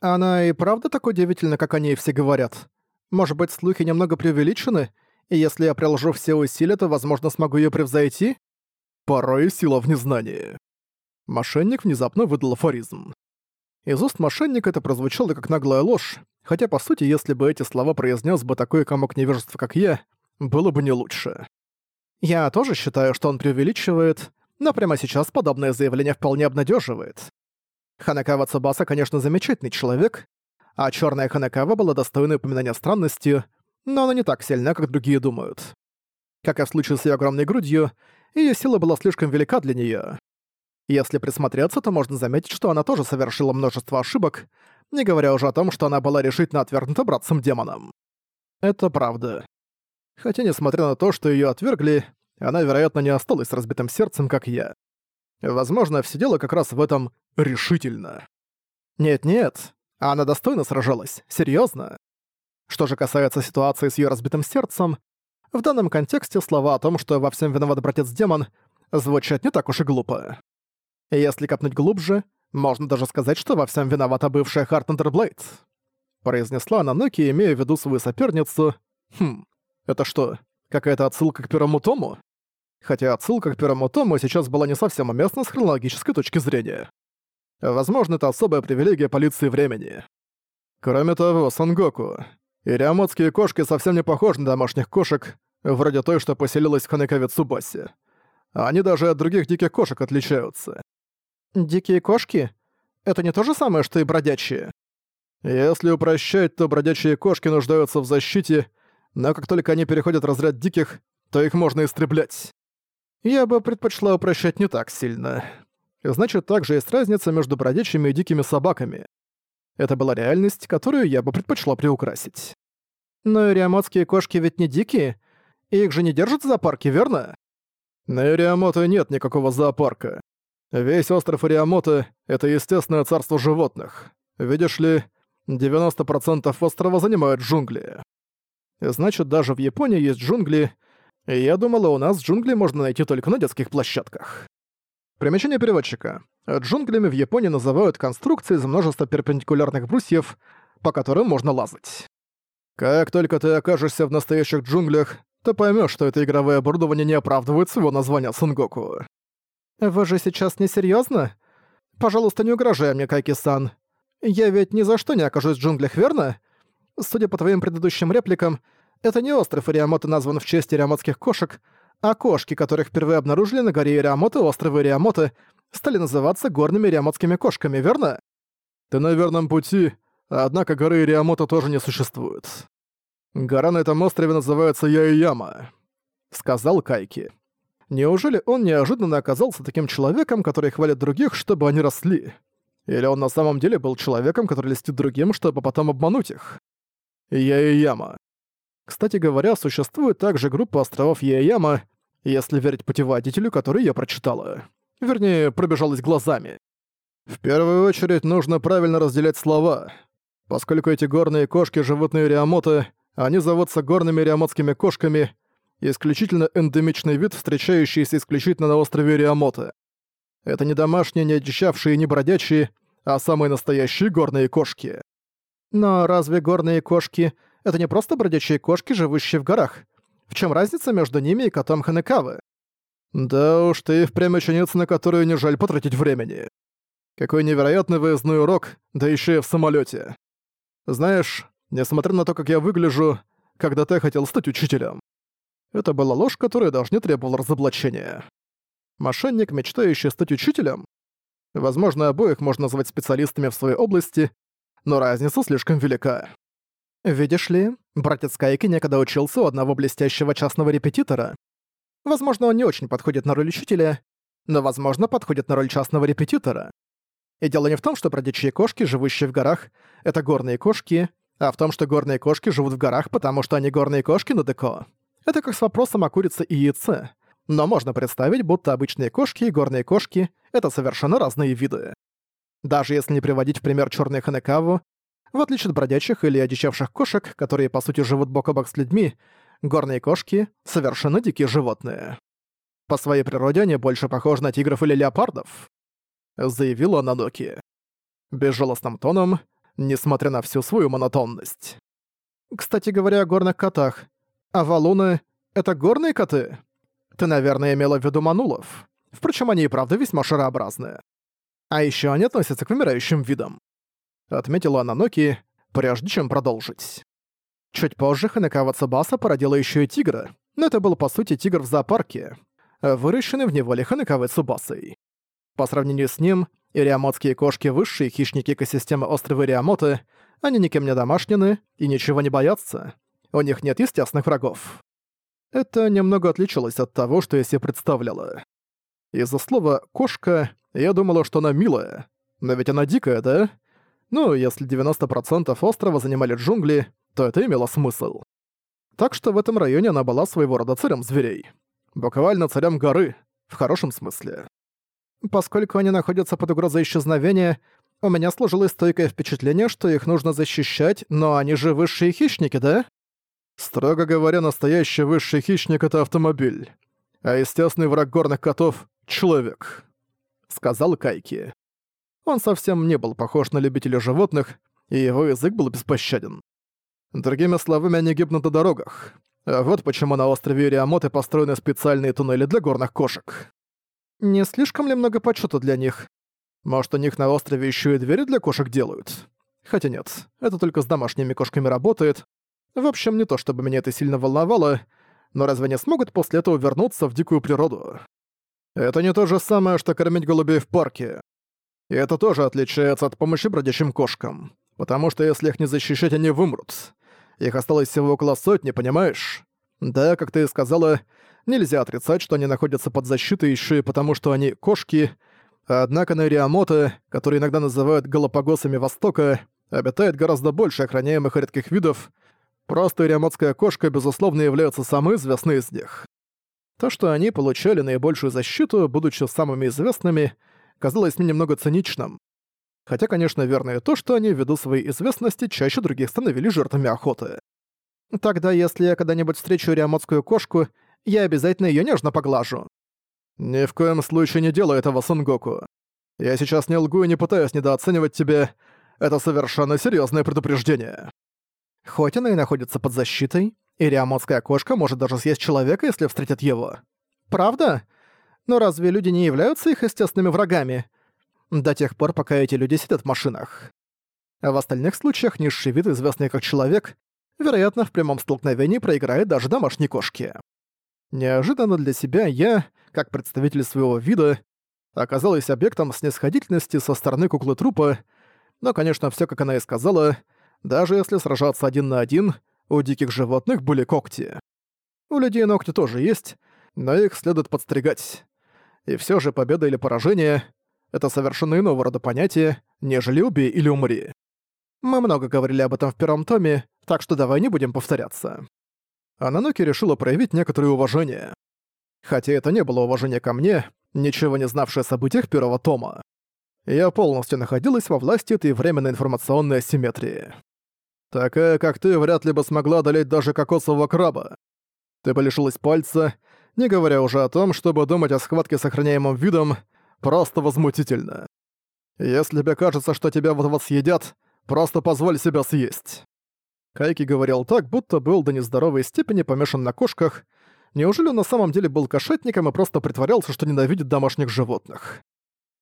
Она и правда так удивительна, как они все говорят? Может быть, слухи немного преувеличены, и если я приложу все усилия, то, возможно, смогу ее превзойти? Порой сила в незнании. Мошенник внезапно выдал афоризм. Из уст мошенника это прозвучало как наглая ложь, хотя, по сути, если бы эти слова произнес бы такой комок невежества, как я, было бы не лучше. Я тоже считаю, что он преувеличивает, но прямо сейчас подобное заявление вполне обнадеживает. Ханакава Цубаса, конечно, замечательный человек, а черная Ханакава была достойна упоминания странностью, но она не так сильна, как другие думают. Как и в случае с ее огромной грудью, ее сила была слишком велика для нее. Если присмотреться, то можно заметить, что она тоже совершила множество ошибок, не говоря уже о том, что она была решительно отвергнута братцем-демоном. Это правда. Хотя, несмотря на то, что ее отвергли, она, вероятно, не осталась разбитым сердцем, как я. Возможно, все дело как раз в этом «решительно». Нет-нет, она достойно сражалась, серьезно. Что же касается ситуации с ее разбитым сердцем, в данном контексте слова о том, что во всем виноват братец-демон, звучат не так уж и глупо. Если копнуть глубже, можно даже сказать, что во всем виновата бывшая Хартнер Блейд. Произнесла она Ноки, имея в виду свою соперницу. Хм, это что, какая-то отсылка к первому тому? Хотя отсылка к первому тому сейчас была не совсем уместна с хронологической точки зрения. Возможно, это особая привилегия полиции времени. Кроме того, Сангоку. Ириамотские кошки совсем не похожи на домашних кошек, вроде той, что поселилась в Ханекаве Цубасе. Они даже от других диких кошек отличаются. Дикие кошки? Это не то же самое, что и бродячие? Если упрощать, то бродячие кошки нуждаются в защите, но как только они переходят разряд диких, то их можно истреблять. Я бы предпочла упрощать не так сильно. Значит, также есть разница между бродячими и дикими собаками. Это была реальность, которую я бы предпочла приукрасить. Но ириамотские кошки ведь не дикие, их же не держат в зоопарке, верно? На Ириамото нет никакого зоопарка. Весь остров Ириамото — это естественное царство животных. Видишь ли, 90% острова занимают джунгли. Значит, даже в Японии есть джунгли, я думала, у нас джунгли можно найти только на детских площадках. Примечание переводчика. Джунглями в Японии называют конструкции из множества перпендикулярных брусьев, по которым можно лазать. Как только ты окажешься в настоящих джунглях, ты поймешь, что это игровое оборудование не оправдывает своего названия Сунгоку. Вы же сейчас не серьезно? Пожалуйста, не угрожай мне, Кайки-сан. Я ведь ни за что не окажусь в джунглях, верно? Судя по твоим предыдущим репликам, это не остров Ириамото назван в честь ириамотских кошек, а кошки, которых впервые обнаружили на горе Ириамото, острова Ириамото, стали называться горными ириамотскими кошками, верно? Ты на верном пути, однако горы Ириамото тоже не существует. Гора на этом острове называется Яйяма, сказал Кайки. Неужели он неожиданно оказался таким человеком, который хвалит других, чтобы они росли? Или он на самом деле был человеком, который льстит другим, чтобы потом обмануть их? Яйяма. Кстати говоря, существует также группа островов Яяма, если верить путеводителю, который я прочитала. Вернее, пробежалась глазами. В первую очередь нужно правильно разделять слова. Поскольку эти горные кошки живут на Ириамоте, они зовутся горными ириамотскими кошками, исключительно эндемичный вид, встречающийся исключительно на острове Ириамоте. Это не домашние, не одичавшие, не бродячие, а самые настоящие горные кошки. Но разве горные кошки это не просто бродячие кошки, живущие в горах. В чем разница между ними и котом Ханекавы? Да уж, ты впрямь ученица, на которую не жаль потратить времени. Какой невероятный выездной урок, да еще и в самолете. Знаешь, несмотря на то, как я выгляжу, когда ты хотел стать учителем. Это была ложь, которая даже не требовала разоблачения. Мошенник, мечтающий стать учителем? Возможно, обоих можно назвать специалистами в своей области, но разница слишком велика. Видишь ли, братец Кайки некогда учился у одного блестящего частного репетитора. Возможно, он не очень подходит на роль учителя, но, возможно, подходит на роль частного репетитора. И дело не в том, что бродячие кошки, живущие в горах, — это горные кошки, а в том, что горные кошки живут в горах, потому что они горные кошки на деко. Это как с вопросом о курице и яйце. Но можно представить, будто обычные кошки и горные кошки — это совершенно разные виды. Даже если не приводить в пример черную ханекаву, в отличие от бродячих или одичавших кошек, которые по сути живут бок о бок с людьми, горные кошки — совершенно дикие животные. По своей природе они больше похожи на тигров или леопардов, заявила Наноки. Безжалостным тоном несмотря на всю свою монотонность. Кстати говоря о горных котах. А валуны — это горные коты? Ты, наверное, имела в виду манулов. Впрочем, они и правда весьма шарообразные. А еще они относятся к вымирающим видам. Отметила Ананоки, прежде чем продолжить. Чуть позже Ханекава Цубаса породила еще и тигра, но это был по сути тигр в зоопарке, выращенный в неволе Ханекавы Цубасой. По сравнению с ним, ириамотские кошки — высшие хищники экосистемы острова Ириамоты, они никем не домашнены и ничего не боятся. У них нет естественных врагов. Это немного отличалось от того, что я себе представляла. Из-за слова «кошка» я думала, что она милая. Но ведь она дикая, да? Ну, если 90% острова занимали джунгли, то это имело смысл. Так что в этом районе она была своего рода царем зверей. Буквально царем горы, в хорошем смысле. Поскольку они находятся под угрозой исчезновения, у меня сложилось стойкое впечатление, что их нужно защищать, но они же высшие хищники, да? Строго говоря, настоящий высший хищник — это автомобиль. А естественный враг горных котов — человек. Сказал Кайки. Он совсем не был похож на любителя животных, и его язык был беспощаден. Другими словами, они гибнут на дорогах. А вот почему на острове Ириамоты построены специальные туннели для горных кошек. Не слишком ли много почета для них? Может, у них на острове еще и двери для кошек делают? Хотя нет, это только с домашними кошками работает. В общем, не то чтобы меня это сильно волновало, но разве не смогут после этого вернуться в дикую природу? Это не то же самое, что кормить голубей в парке. И это тоже отличается от помощи бродячим кошкам. Потому что если их не защищать, они вымрут. Их осталось всего около сотни, понимаешь? Да, как ты и сказала, нельзя отрицать, что они находятся под защитой еще и потому, что они кошки. Однако на Риамоте, которые иногда называют Галапагосами Востока, обитает гораздо больше охраняемых редких видов. Просто риамотская кошка, безусловно, является самой известной из них. То, что они получали наибольшую защиту, будучи самыми известными, казалось мне немного циничным. Хотя, конечно, верно и то, что они ввиду своей известности чаще других становились жертвами охоты. Тогда, если я когда-нибудь встречу риамотскую кошку, я обязательно её нежно поглажу. Ни в коем случае не делай этого, Сунгоку. Я сейчас не лгу и не пытаюсь недооценивать тебя. Это совершенно серьёзное предупреждение. Хоть она и находится под защитой, и риамотская кошка может даже съесть человека, если встретит его. Правда? Но разве люди не являются их естественными врагами? До тех пор, пока эти люди сидят в машинах. А в остальных случаях низший вид, известный как человек, вероятно, в прямом столкновении проиграет даже домашней кошке. Неожиданно для себя я, как представитель своего вида, оказалась объектом снисходительности со стороны куклы трупа, но, конечно, все как она и сказала, даже если сражаться один на один, у диких животных были когти. У людей ногти тоже есть, но их следует подстригать. И все же победа или поражение — это совершенно иного рода понятие, нежели убей или умри. Мы много говорили об этом в первом томе, так что давай не будем повторяться. Ананоки решила проявить некоторое уважение. Хотя это не было уважение ко мне, ничего не знавшее о событиях первого тома. Я полностью находилась во власти этой временной информационной асимметрии. Такая, как ты, вряд ли бы смогла одолеть даже кокосового краба. Ты бы лишилась пальца, не говоря уже о том, чтобы думать о схватке с охраняемым видом, просто возмутительно. Если тебе кажется, что тебя вот-вот съедят, просто позволь себя съесть. Кайки говорил так, будто был до нездоровой степени помешан на кошках. Неужели он на самом деле был кошатником и просто притворялся, что ненавидит домашних животных?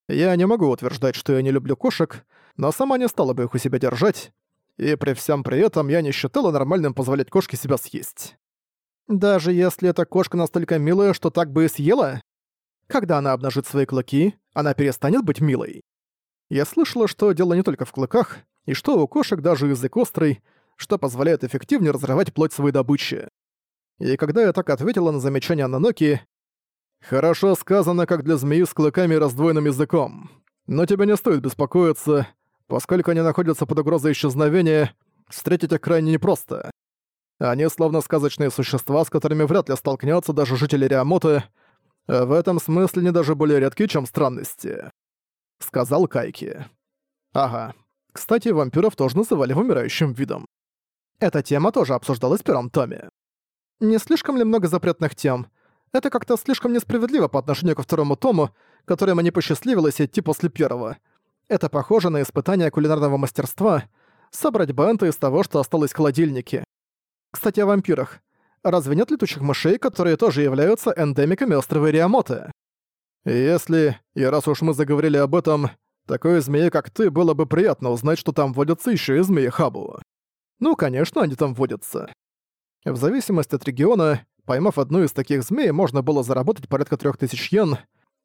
Я не могу утверждать, что я не люблю кошек, но сама не стала бы их у себя держать, и при всем при этом я не считала нормальным позволять кошке себя съесть. Даже если эта кошка настолько милая, что так бы и съела? Когда она обнажит свои клыки, она перестанет быть милой. Я слышала, что дело не только в клыках, и что у кошек даже язык острый, что позволяет эффективнее разрывать плоть своей добычи. И когда я так ответила на замечание Наноки, «Хорошо сказано, как для змеи с клыками и раздвоенным языком. Но тебе не стоит беспокоиться, поскольку они находятся под угрозой исчезновения, встретить их крайне непросто. Они словно сказочные существа, с которыми вряд ли столкнется даже жители Риамота, в этом смысле не даже более редки, чем странности», — сказал Кайки. «Ага. Кстати, вампиров тоже называли вымирающим видом. Эта тема тоже обсуждалась в первом томе. Не слишком ли много запретных тем? Это как-то слишком несправедливо по отношению ко второму тому, которым не посчастливилось идти после первого. Это похоже на испытание кулинарного мастерства, Собрать бенты из того, что осталось в холодильнике. Кстати, о вампирах. Разве нет летучих мышей, которые тоже являются эндемиками острова Риамота? Если, и раз уж мы заговорили об этом, такой змее, как ты, было бы приятно узнать, что там водятся еще и змеи Хабу. Ну, конечно, они там водятся. В зависимости от региона, поймав одну из таких змей, можно было заработать порядка 3000 йен.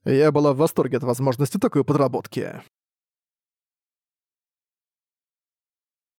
Я была в восторге от возможности такой подработки.